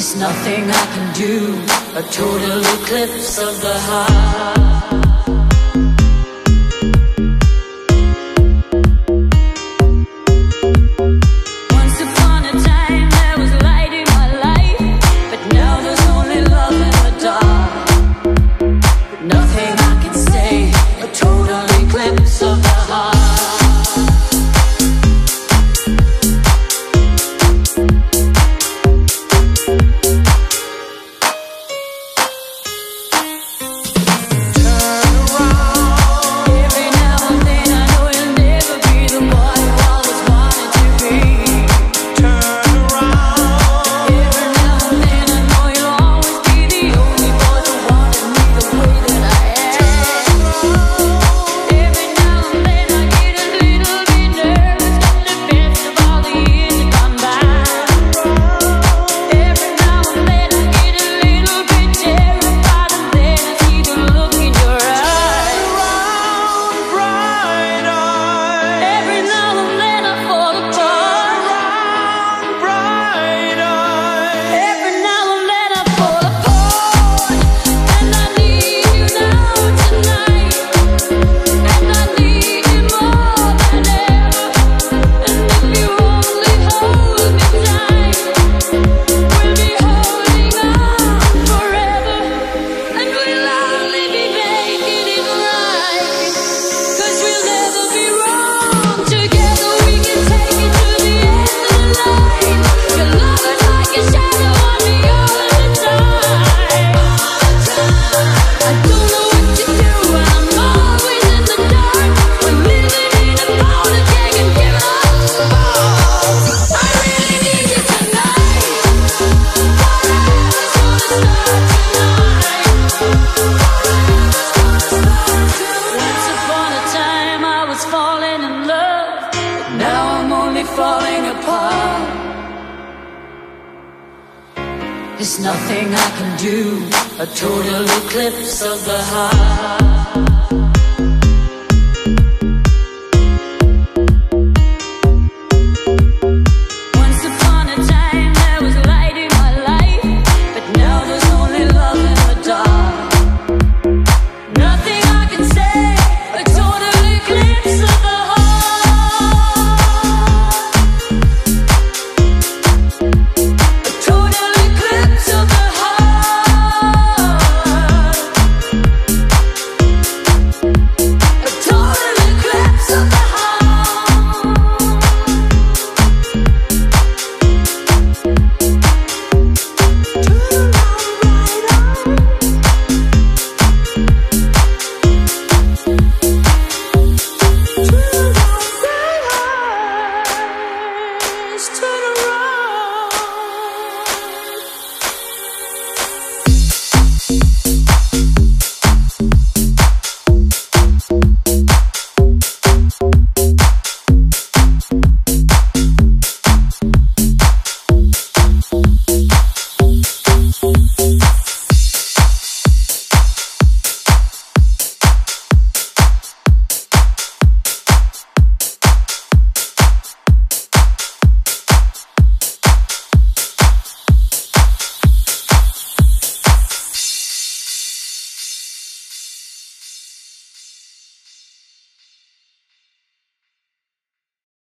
There's nothing I can do, a total eclipse of the heart. There's nothing I can do, a total eclipse of the heart.